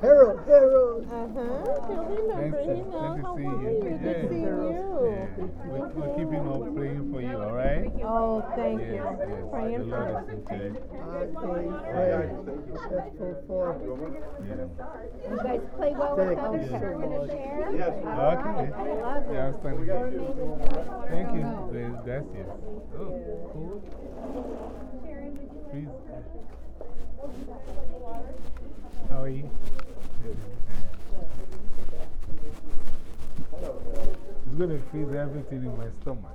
Harold, Harold. Uh huh. He'll remember. Nice He knows. nice you. you? Yeah. seeing Yeah. you. We're, keeping praying for you, all right? Oh, thank Yes, you. yes. Praying the Lord it. I for. Yeah. You guys play well with Thank others. you so We're going to share. Okay. I love it. Yeah, here. amazing. Thank you. Gracias. Oh, cool. Please. How are you? Good. It's going to freeze everything in my stomach.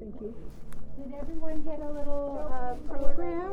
Thank you. Did everyone get a little uh, program?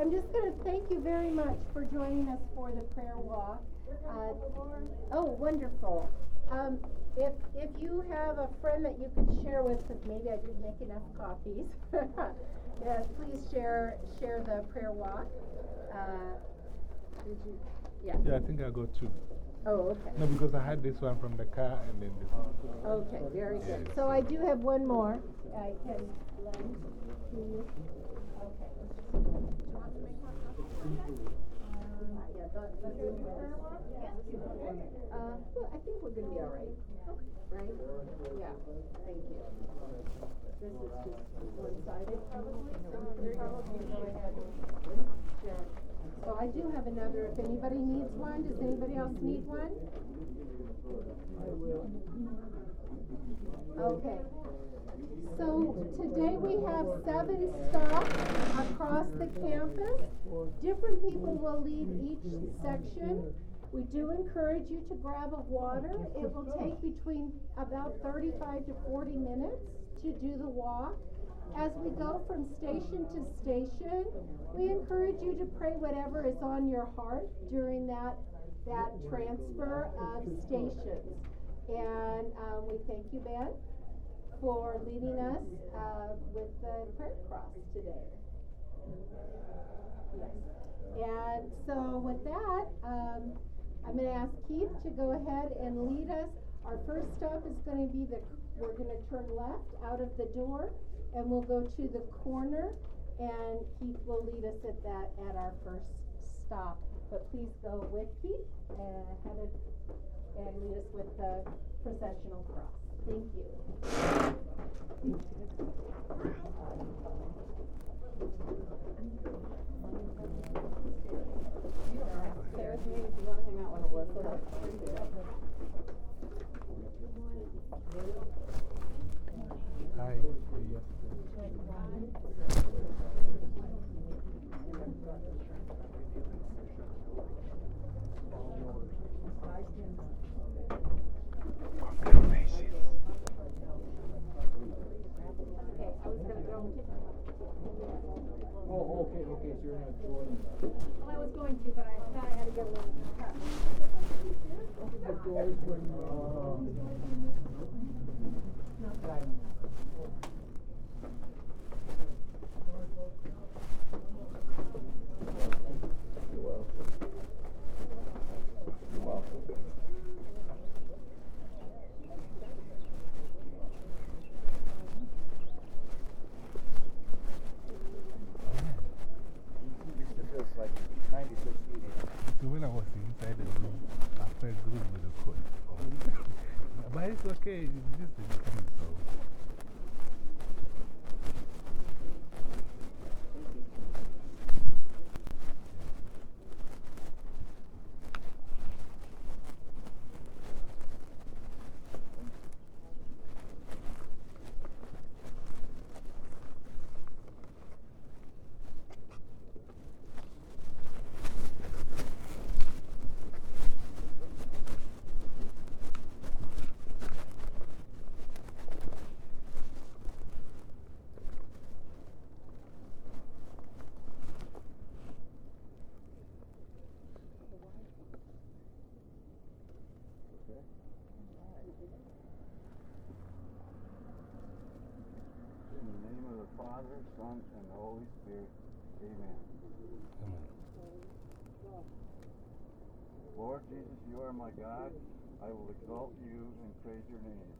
I'm just going to thank you very much for joining us for the prayer walk. Uh, oh, wonderful. Um, if, if you have a friend that you could share with, because maybe I didn't make enough copies, yeah, please share, share the prayer walk. Uh, did you, yeah. Yeah, I think I got two. Oh, okay. No, because I had this one from the car and then this one. Okay, very good. Yes. So I do have one more. I can lend to you. Uh, Uh, I think we're gonna be all right. Right? Yeah, thank you. This is just one-sided probably. So I do have another, if anybody needs one, does anybody else need one? Okay. So today we have seven stops across the campus. Different people will lead each section. We do encourage you to grab a water. It will take between about thirty-five to forty minutes to do the walk. As we go from station to station, we encourage you to pray whatever is on your heart during that, that transfer of stations. And, um, we thank you, Ben, for leading us, uh, with the prayer cross today. Yes. And so with that, um, I'm gonna ask Keith to go ahead and lead us. Our first stop is gonna be the, we're gonna turn left out of the door and we'll go to the corner and Keith will lead us at that, at our first stop. But please go with Keith and have it, and lead us with the processional cross. Thank you. Stay with me if you want to hang out with Alyssa. that's. Hi. Oh, okay, okay, so you're not joining. Well, I was going to, but I thought I had to get a little doors when, uh. You're welcome. You're welcome. It feels like ninety-six feet here. So when I was inside the room, I felt good with the coat. but it's okay, it's just a thing, so. In the name of the Father, Son, and the Holy Spirit, amen. Amen. Lord Jesus, you are my God. I will exalt you and praise your name.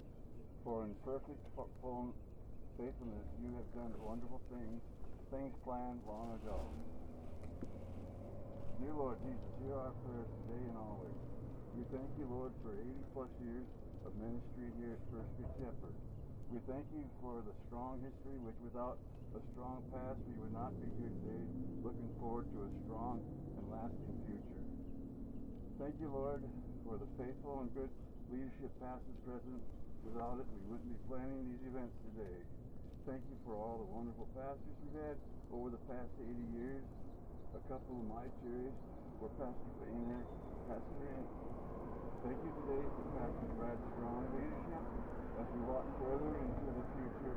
For in perfect faithfulness you have done wonderful things, things planned long ago. Dear Lord Jesus, hear our prayers today and always. We thank you, Lord, for 80 plus years of ministry here at First Good Shepherd. We thank you for the strong history, which without a strong past, we would not be here today, looking forward to a strong and lasting future. Thank you, Lord, for the faithful and good leadership, past and present. Without it, we wouldn't be planning these events today. Thank you for all the wonderful pastors we've had over the past 80 years. A couple of my cherished were Pastor Boehner, Pastor Ant. Thank you today for Pastor Brad's strong leadership as we walk further into the future.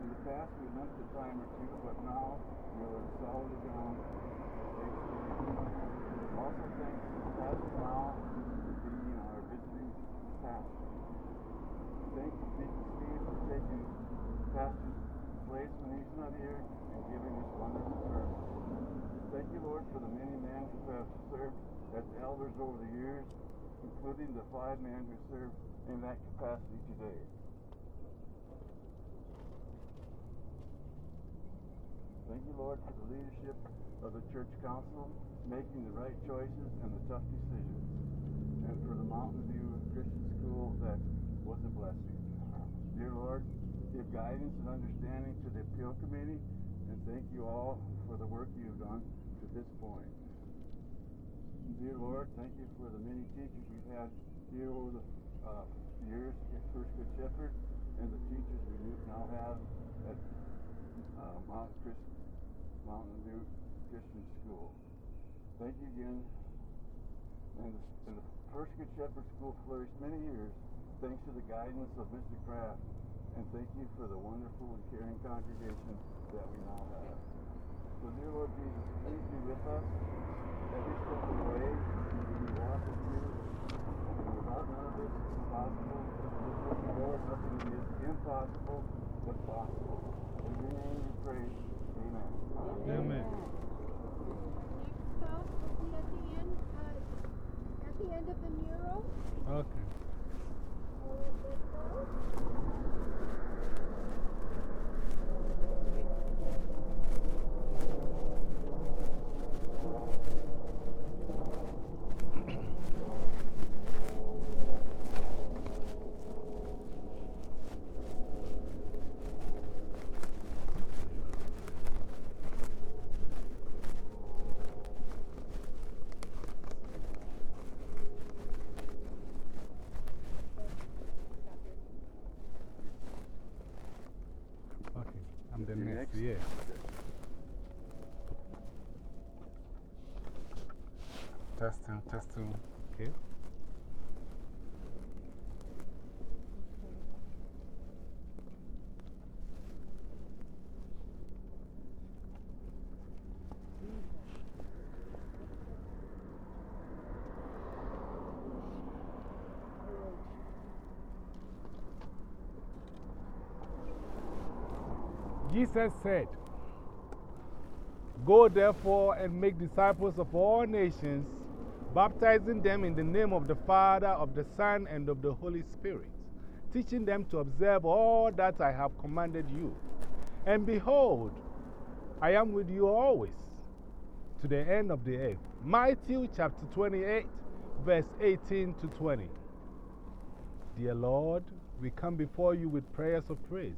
In the past, we missed a time or two, but now we are solid ground. Also, thanks to Pastor Mao for being our visiting pastor. Thanks to Deacon Steve for taking Pastor's place when he's not here and giving us wonderful service. Thank you, Lord, for the many men who have served as elders over the years, including the five men who serve in that capacity today. Thank you, Lord, for the leadership of the church council, making the right choices and the tough decisions, and for the Mountain View Christian School that was a blessing. Dear Lord, give guidance and understanding to the appeal committee, and thank you all for the work you've done to this point. Dear Lord, thank you for the many teachers you've had here over the uh, years at First Good Shepherd, and the teachers we now have at uh, Mount Chris, Mountain View Christian School. Thank you again. And the, and the First Good Shepherd School flourished many years thanks to the guidance of Mr. Kraft. And thank you for the wonderful and caring congregation that we now have. So, dear Lord Jesus, please be with us every step of the way. We walk with you. And without none of this is possible. With you, Lord, nothing is impossible but possible. In your name we pray. Amen. Amen. Next stop will be at the end, uh, at the end of the mural. Okay. Okay. I'm the You next. next? Yeah. Testing, testing. Okay. Jesus said, Go therefore and make disciples of all nations, baptizing them in the name of the Father, of the Son, and of the Holy Spirit, teaching them to observe all that I have commanded you. And behold, I am with you always to the end of the earth. Matthew chapter 28, verse 18 to 20. Dear Lord, we come before you with prayers of praise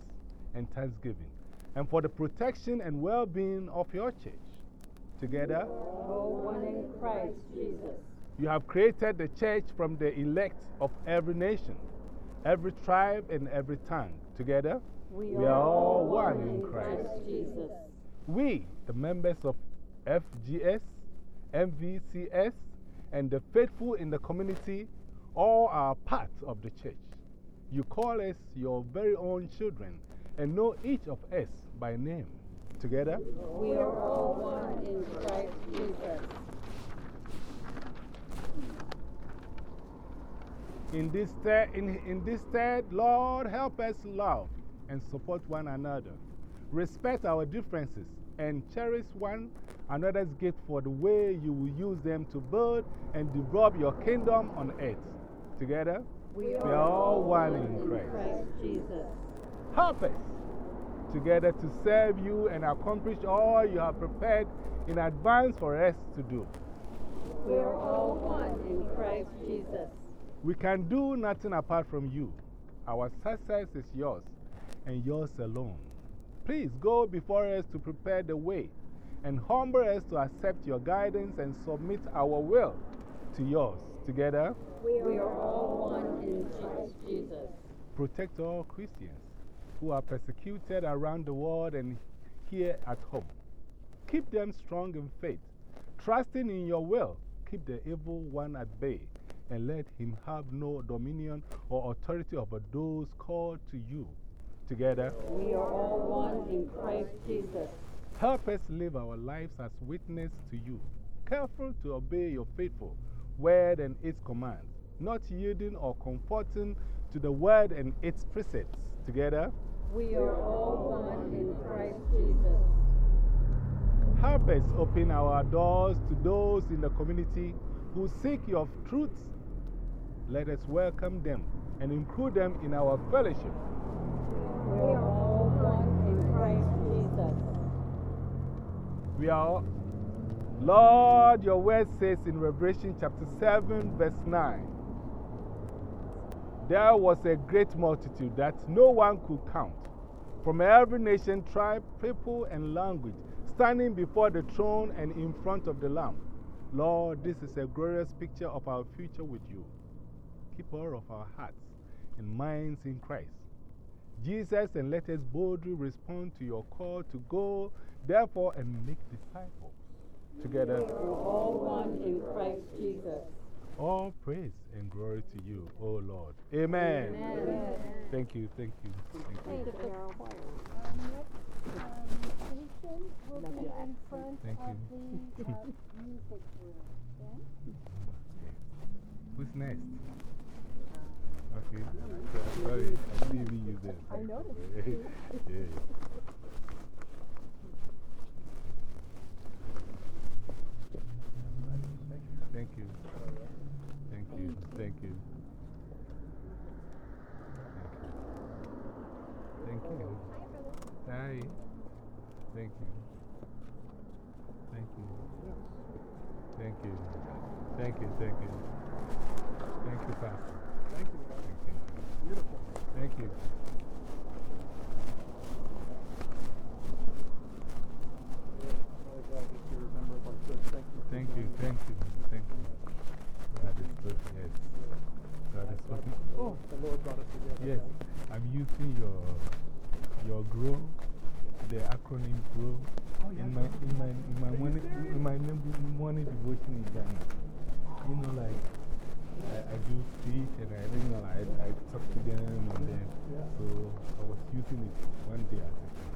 and thanksgiving, and for the protection and well being of your church. Together, Oh, one in Christ Jesus. you have created the church from the elect of every nation, every tribe, and every tongue. Together, We are all one in Christ. Jesus. We, the members of FGS, MVCS, and the faithful in the community, all are part of the church. You call us your very own children and know each of us by name. Together, We are all one in Christ Jesus. in this, third, in, in this third, Lord, help us love and support one another, respect our differences, and cherish one another's gift for the way you will use them to build and develop your kingdom on earth. Together, We are all one in Christ. Jesus. Help us together to serve you and accomplish all you have prepared in advance for us to do. We are all one in Christ Jesus. We can do nothing apart from you. Our success is yours and yours alone. Please go before us to prepare the way and humble us to accept your guidance and submit our will to yours. Together, We are all one in Christ Jesus. protect all Christians who are persecuted around the world and here at home. Keep them strong in faith, trusting in your will. Keep the evil one at bay and let him have no dominion or authority over those called to you. Together, We are all one in Christ Jesus. help us live our lives as witness to you, careful to obey your faithful word and its commands, not yielding or comforting to the word and its precepts. Together, We are all one in Christ Jesus. Help us open our doors to those in the community who seek your truth. Let us welcome them and include them in our fellowship. We are all one in Christ Jesus. We are, all- Lord, your word says in Revelation chapter 7, verse 9 there was a great multitude that no one could count, from every nation, tribe, people, and language, standing before the throne and in front of the Lamb. Lord, this is a glorious picture of our future with you. Keep all of our hearts and minds in Christ. Jesus, and let us boldly respond to your call to go, therefore, and make disciples. Together, We are all one in Christ Jesus. All praise and glory to you, O Lord. Amen. Thank you, thank you. Thank you. Thank you. Who's next? Okay. Sorry, I didn't even use that. I noticed. yeah. Thank you. Thank you. Thank you. Thank you. Hi. Thank you. Thank you. Thank you. Thank you. Thank you. Thank you, Pastor. Thank you. Thank you. Beautiful. Thank you. Thank you, thank you, thank you. God is good, yes. God is good. Oh, The Lord brought us together. yes. I'm using your, your GROW, the acronym GROW, in, my, in, my, in, my morning, in my morning devotion in Ghana. You know, like, I, I do speech and I, you know, I, I talk to them and then, so I was using it one day at a time.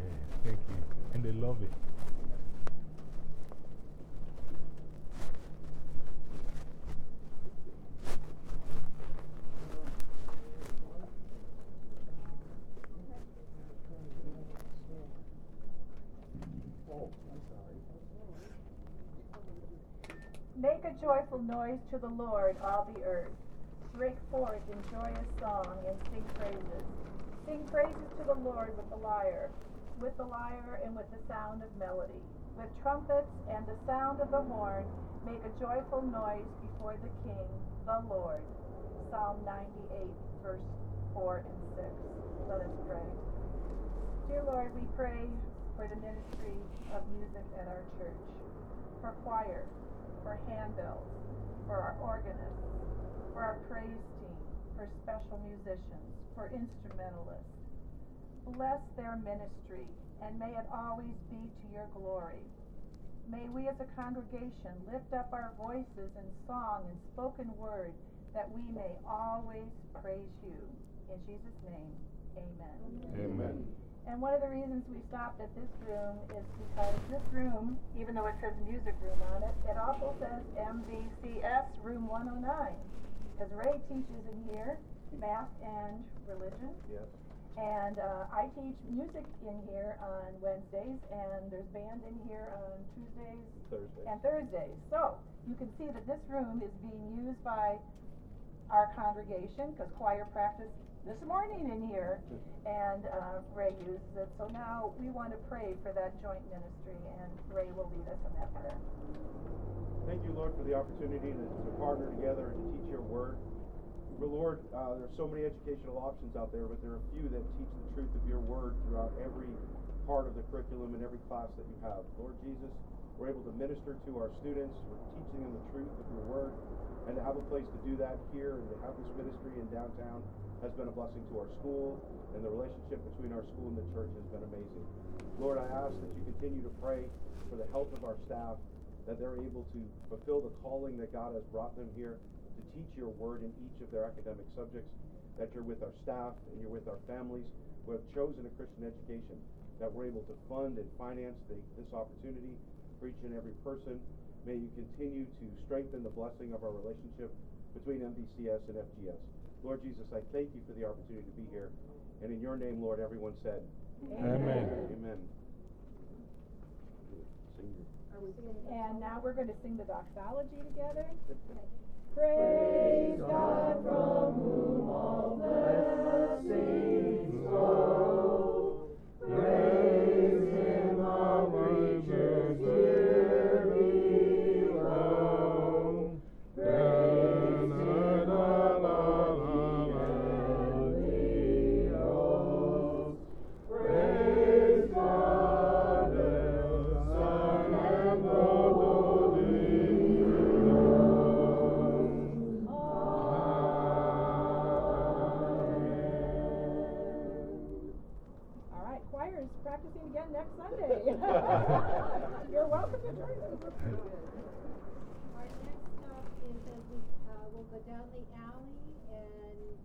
Yeah, thank you. And they love it. Make a joyful noise to the Lord, all the earth. Break forth in joyous song and sing praises. Sing praises to the Lord with the lyre, with the lyre and with the sound of melody. With trumpets and the sound of the horn, make a joyful noise before the King, the Lord. Psalm 98, verse 4 and 6. Let us pray. Dear Lord, we pray for the ministry of music at our church, for choir, for handbells, for our organists, for our praise team, for special musicians, for instrumentalists. Bless their ministry, and may it always be to your glory. May we as a congregation lift up our voices in song and spoken word that we may always praise you. In Jesus' name, amen. Amen. And one of the reasons we stopped at this room is because this room, even though it says music room on it, it also says MVCS room 109. Because Ray teaches in here math and religion. Yes. And uh, I teach music in here on Wednesdays, and there's band in here on Tuesdays Thursday. and Thursdays. So you can see that this room is being used by our congregation because choir practice this morning in here, and uh, Ray uses it. So now we want to pray for that joint ministry, and Ray will lead us in that prayer. Thank you, Lord, for the opportunity to, to partner together and to teach your word. But Lord, uh, are so many educational options out there, but there are few that teach the truth of your word throughout every part of the curriculum and every class that you have. Lord Jesus, we're able to minister to our students. We're teaching them the truth of your word. And to have a place to do that here and to have this ministry in downtown has been a blessing to our school. And the relationship between our school and the church has been amazing. Lord, I ask that you continue to pray for the health of our staff, that they're able to fulfill the calling that God has brought them here to teach your word in each of their academic subjects, that you're with our staff and you're with our families who have chosen a Christian education, that we're able to fund and finance the, this opportunity for each and every person. May you continue to strengthen the blessing of our relationship between MVCS and FGS. Lord Jesus, I thank you for the opportunity to be here. And in your name, Lord, everyone said, Amen. Amen. Sing your- And now we're going to sing the doxology together. Praise God from whom all blessings flow. Praise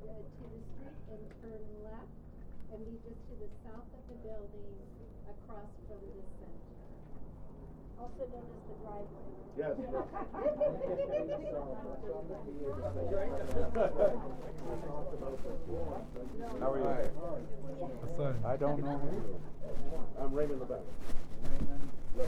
uh, to the street and turn left and be just to the south of the building across from the center. Also known as the driveway. Yes. How are you? I don't know. I'm Raymond Levesque. A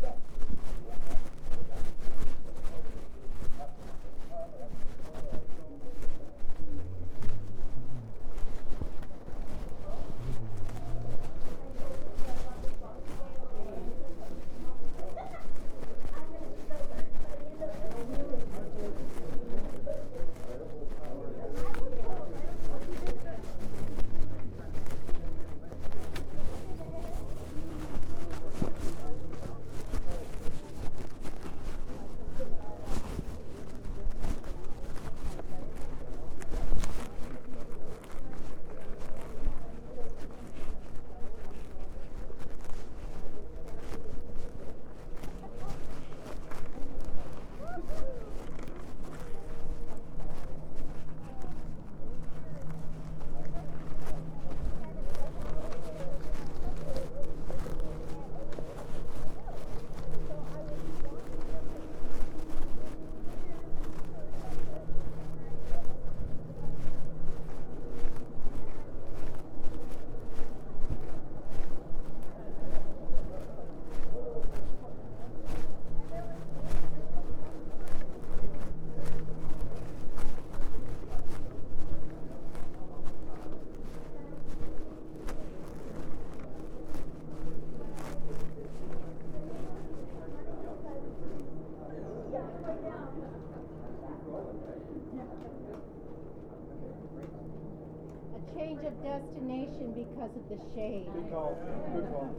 destination because of the shade. Good call. Good call.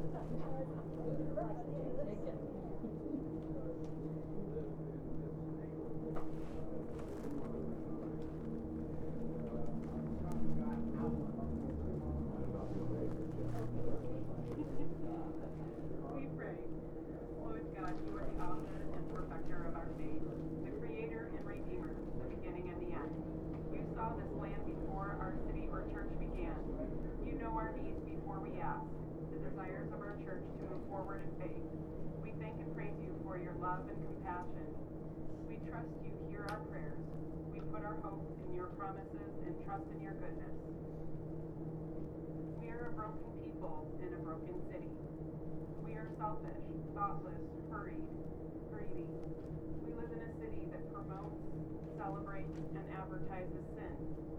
We pray. Lord God, you are the author and perfecter of our faith, the creator and redeemer, the beginning and the end. You saw this land before our city or church began. You know needs before we ask, the desires of our church to move forward in faith. We thank and praise you for your love and compassion. We trust you hear our prayers. We put our hope in your promises and trust in your goodness. We are a broken people in a broken city. We are selfish, thoughtless, hurried, greedy. We live in a city that promotes, celebrates, and advertises sin.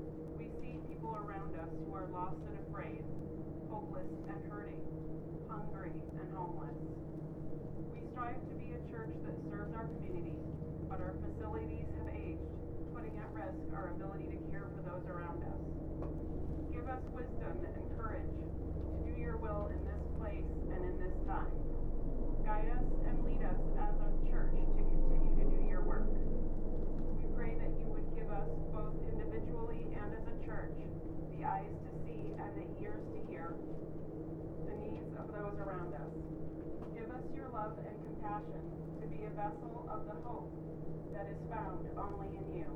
People around us who are lost and afraid, hopeless and hurting, hungry and homeless. We strive to be a church that serves our community, but our facilities have aged, putting at risk our ability to care for those around us. Give us wisdom and courage to do your will in this place and in this time. Guide us and lead us as a church to continue to do your work. We pray that you would give us, both individually and as a church, the eyes to see and the ears to hear the needs of those around us. Give us your love and compassion to be a vessel of the hope that is found only in you.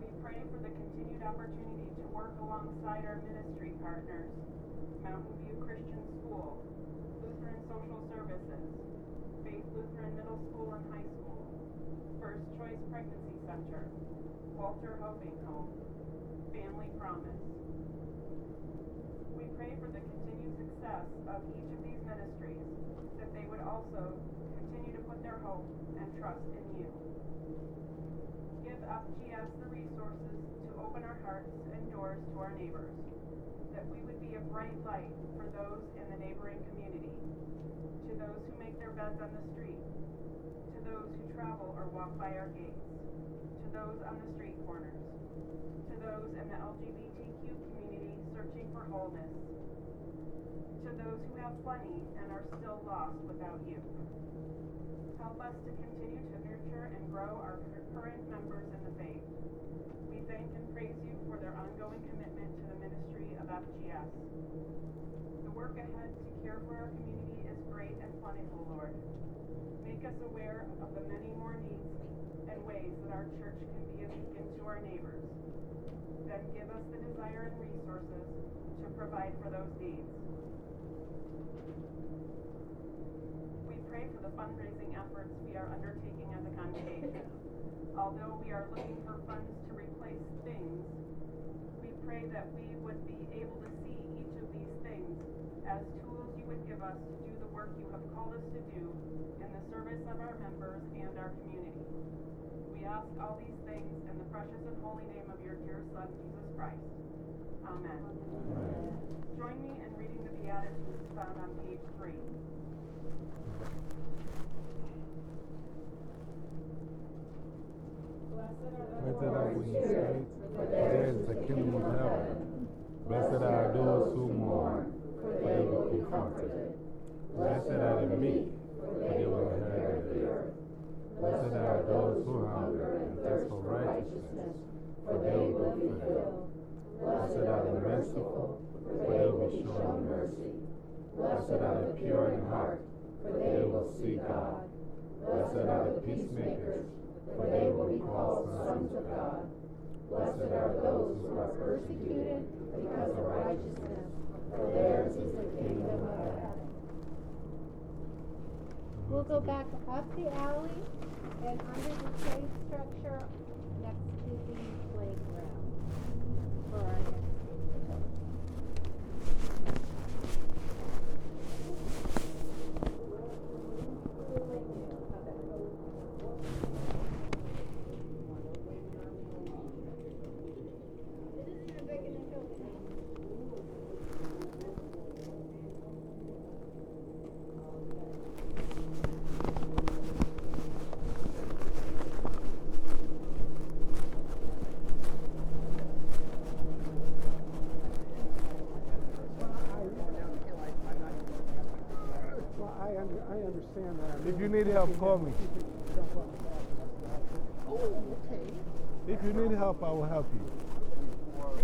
We pray for the continued opportunity to work alongside our ministry partners, Mountain View Christian School, Lutheran Social Services, Faith Lutheran Middle School and High School, First Choice Pregnancy Center, Walter Hoving Home, Family Promise. We pray for the continued success of each of these ministries, that they would also continue to put their hope and trust in you. Give FGS the resources to open our hearts and doors to our neighbors, that we would be a bright light for those in the neighboring community, to those who make their beds on the street, to those who travel or walk by our gates, to those on the street corners, those in the LGBTQ community searching for wholeness, to those who have plenty and are still lost without you. Help us to continue to nurture and grow our current members in the faith. We thank and praise you for their ongoing commitment to the ministry of FGS. The work ahead to care for our community is great and plentiful, Lord. Make us aware of the many more needs and ways that our church can be a beacon to our neighbors. Then give us the desire and resources to provide for those needs. We pray for the fundraising efforts we are undertaking as a congregation. Although we are looking for funds to replace things, we pray that we would be able to see each of these things as tools you would give us to do the work you have called us to do in the service of our members and our community. We ask all these things in the precious and holy name of your dear Son, Jesus Christ. Amen. Join me in reading the Beatitudes found on page 3. Blessed are the saints, for theirs is the kingdom of heaven. Blessed are those who mourn, for they will be comforted. Blessed are the meek, for they will inherit the earth. Blessed are those who hunger and thirst for righteousness, for they will be filled. Blessed are the merciful, for they will be shown mercy. Blessed are the pure in heart, for they will see God. Blessed are the peacemakers, for they will be called sons of God. Blessed are those who are persecuted because of righteousness, for theirs is the kingdom of heaven. We'll go back up the alley and under the play structure next to the playground for our next help, call me. Oh, okay. If you need help, I will help you.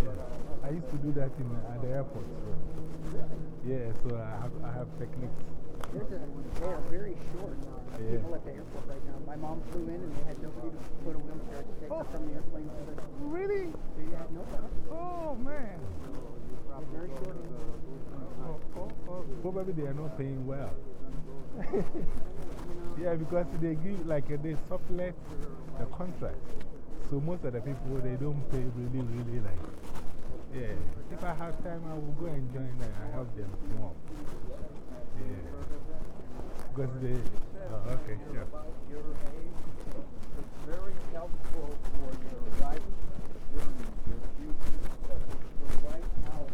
Yeah. I used to do that in, uh, at the airport. So. Yeah, so I have, I have techniques. There's a, they are very short uh, Yeah. people at the airport right now. My mom flew in and they had nobody to put a wheelchair to take her from the airplane to the. Really? They had nobody. Oh, man. They're very short. Oh, oh, oh. Probably they are not paying well. yeah, because they give like uh, they sublet the contract. So most of the people, they don't pay really, really like. Yeah, if I have time, I will go and join them and help them small. Yeah. Because they, oh, okay, sure. It's very helpful for your life journey, your future, to write out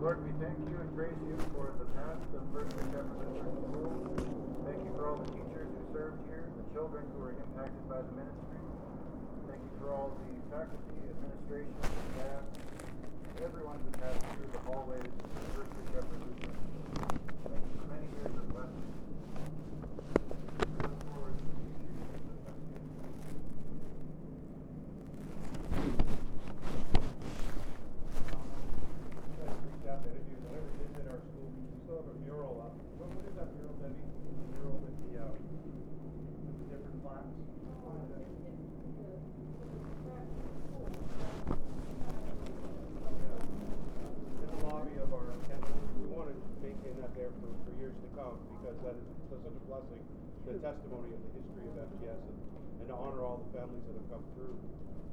Lord, we thank you and praise you for the past of First Shepherd Lutheran School. Thank you for all the teachers who served here, the children who were impacted by the ministry. Thank you for all the faculty, administration, staff, everyone who passed through the hallways of First Shepherd Lutheran. Thank you for many years of blessing. We look forward to the future years of blessing. guys reached out to any of you that ever visited our school. We still have a mural up. What, what is that mural, Debbie? The mural with the, uh, with the different plaques? What is that? Yeah. In the lobby of our, and we want to maintain that there for, for years to come because that is such a blessing, the testimony of the history of FGS and, and to honor all the families that have come through.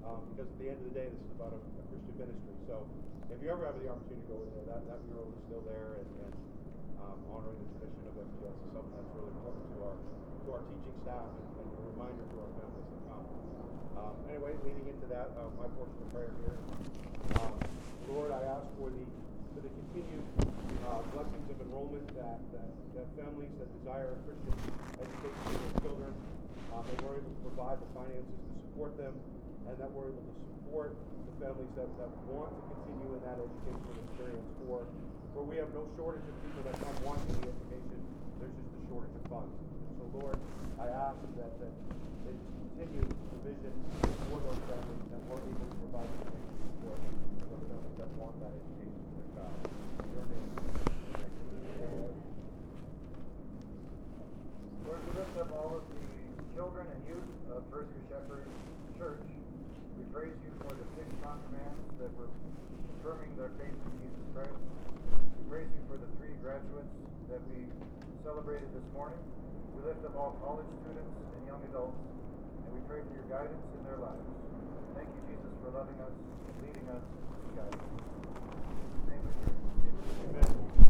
Um, because at the end of the day, this is about a, a Christian ministry. So if you ever have the opportunity to go in there, that, that mural is still there and, and um, honoring the tradition of FGS is something that's really important to our to our teaching staff and, and a reminder to our families to come. Um, anyway, leading into that, uh, my portion of prayer here. Um, Lord, I ask for the for the continued uh, blessings of enrollment that, that, that families that desire a Christian education for their children, um, that we're able to provide the finances to support them, and that we're able to support the families that, that want to continue in that educational experience. For, for we have no shortage of people that come wanting the education, there's just a shortage of funds. So, Lord, I ask that, that they continue provision for those families that we're able to provide the support for those families that want that education for their child. In your name. Amen. Lord, we lift up all of the children and youth of First Shepherd Church. We praise you for the six confirmands that were confirming their faith in Jesus Christ. We praise you for the three graduates that we celebrated this morning. We lift up all college students and young adults, and we pray for your guidance in their lives. Thank you, Jesus, for loving us, leading us, and guiding us. Amen.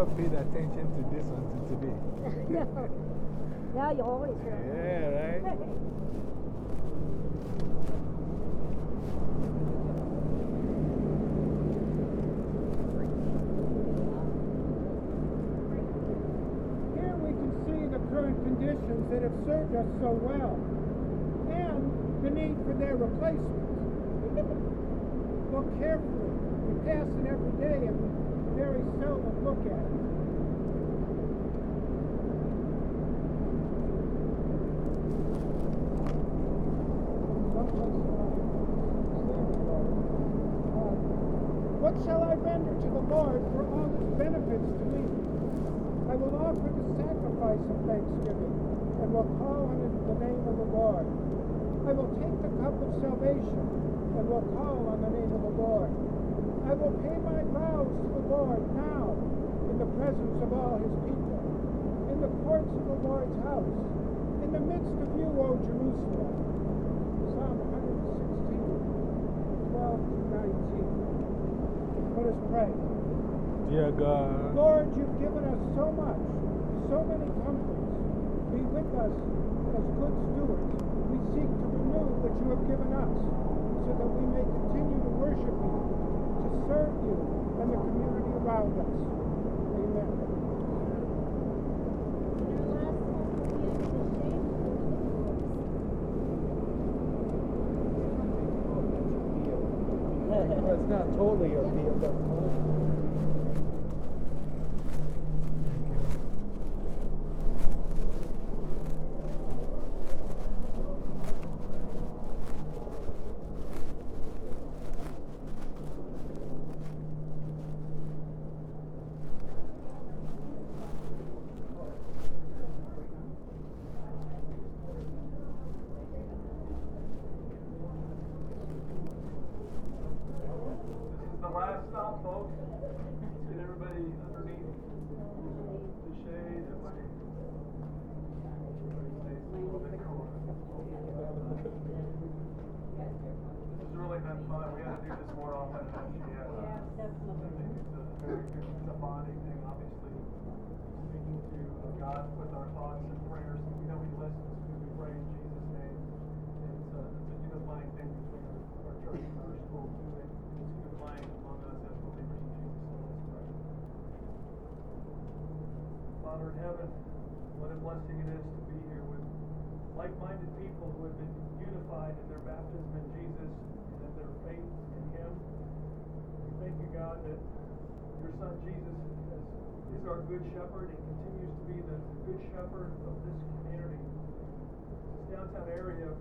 never paid attention to this until today. no. Now you always here. Yeah, right? conditions that have served us so well and the need for their replacement. Look carefully. We pass it every day very seldom look at it. What shall I render to the Lord for all his benefits to me? I will offer the sacrifice of thanksgiving and will call on the name of the Lord. I will take the cup of salvation and will call on the name of the Lord. I will pay my vows to Lord now in the presence of all his people, in the courts of the Lord's house, in the midst of you, O Jerusalem. Psalm 116, 12 to 19. Let us pray. Dear God, Lord, you've given us so much, so many comforts. Be with us as good stewards. We seek to renew what you have given us so that we may continue to worship you, serve you and the community around us. Amen. Well, it's not totally your deal, but This is the last stop, folks. Let's get everybody underneath the shade. Everybody, everybody stays a little bit cooler. This has really been fun. More often than she has. Yeah, definitely. I think it's a, very it's a bonding thing, obviously. Speaking to uh, God with our thoughts and prayers. We know He listens when we pray in Jesus' name. It's a, it's a unifying thing between our, our church and our school too. And it's unifying among us as believers in Jesus. So let's pray. Father in heaven, what a blessing it is to be here with like-minded people who have been unified in their baptism in Jesus and in their faith in Him. We thank you, God, that your Son Jesus is, is our good shepherd and continues to be the, the good shepherd of this community. This downtown area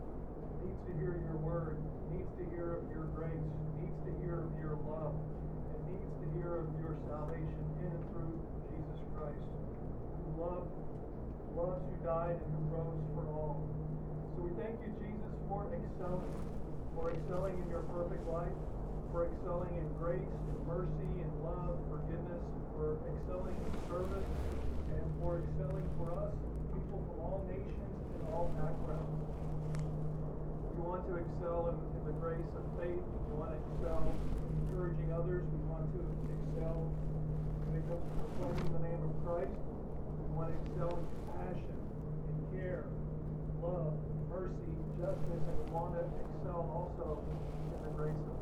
needs to hear your word, needs to hear of your grace, needs to hear of your love, and needs to hear of your salvation in and through Jesus Christ, who loved, loves who died, and who rose for all. So we thank you, Jesus, for excelling, for excelling in your perfect life, for excelling in grace, and mercy, and love, forgiveness, for excelling in service, and for excelling for us, people from all nations and all backgrounds. We want to excel in, in the grace of faith. We want to excel in encouraging others. We want to excel to proclaiming the name of Christ. We want to excel in compassion, in care, love, mercy, justice, and we want to excel also in the grace of.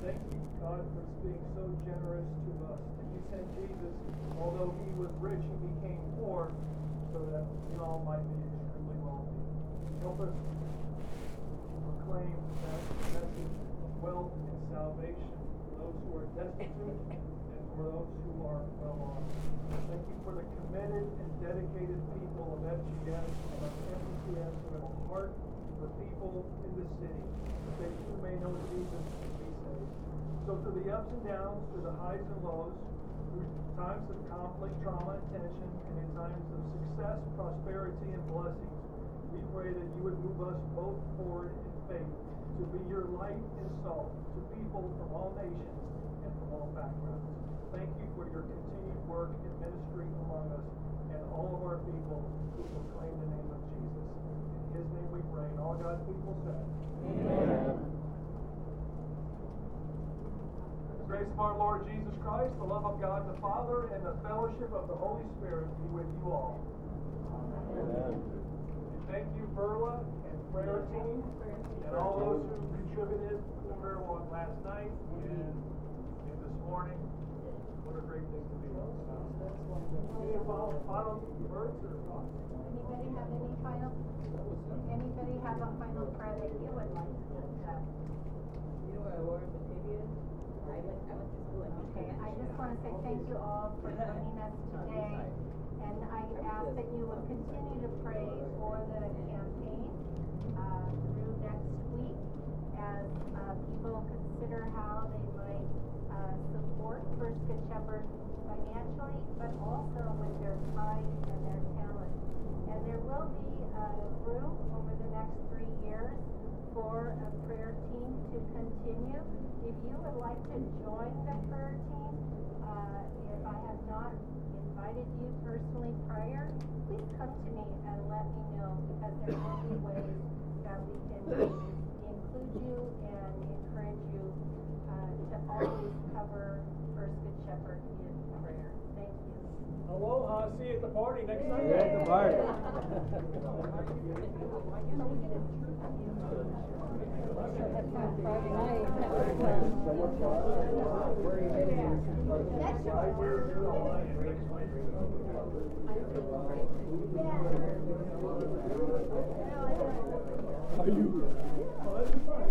Thank you, God, for being so generous to us. And you sent Jesus, although he was rich, he became poor so that we all might be extremely wealthy. Help us proclaim that message of wealth and salvation for those who are destitute and for those who are well off. Thank you for the committed and dedicated people of FGS and of MVCS who have a heart for people in the city, that they too may know Jesus and be saved. So through the ups and downs, through the highs and lows, through times of conflict, trauma, and tension, and in times of success, prosperity, and blessings, we pray that you would move us both forward in faith to be your light and salt to people from all nations and from all backgrounds. Thank you for your continued work and ministry among us and all of our people who proclaim the name of Jesus. In his name we pray, and all God's people said. Amen. The grace of our Lord Jesus Christ, the love of God the Father, and the fellowship of the Holy Spirit be with you all. Amen. Thank you, Berla and prayer team, and all those who contributed to the prayer walk last night and, and this morning. what a great thing to be. Any final, final words or thoughts? Anybody have any final, anybody have a final prayer that you would like to lift? You know what a word Batavia is? I went, I went to school in Okay, I just wanna say thank you all for joining us today. And I ask that you would continue to pray for the campaign, uh, through next week as, uh, people consider how they might, uh, support First Good Shepherd financially, but also with their time and their talent. And there will be a room over the next three years for a prayer team to continue. Would like to join the prayer team, uh, if I have not invited you personally prior, please come to me and let me know because there will be ways that we can include you and encourage you uh, to always cover First Good Shepherd in prayer. Thank you. Aloha, see you at the party next Sunday. Yeah, at the party. That's on Friday night. That's Are you? Oh, that's fine.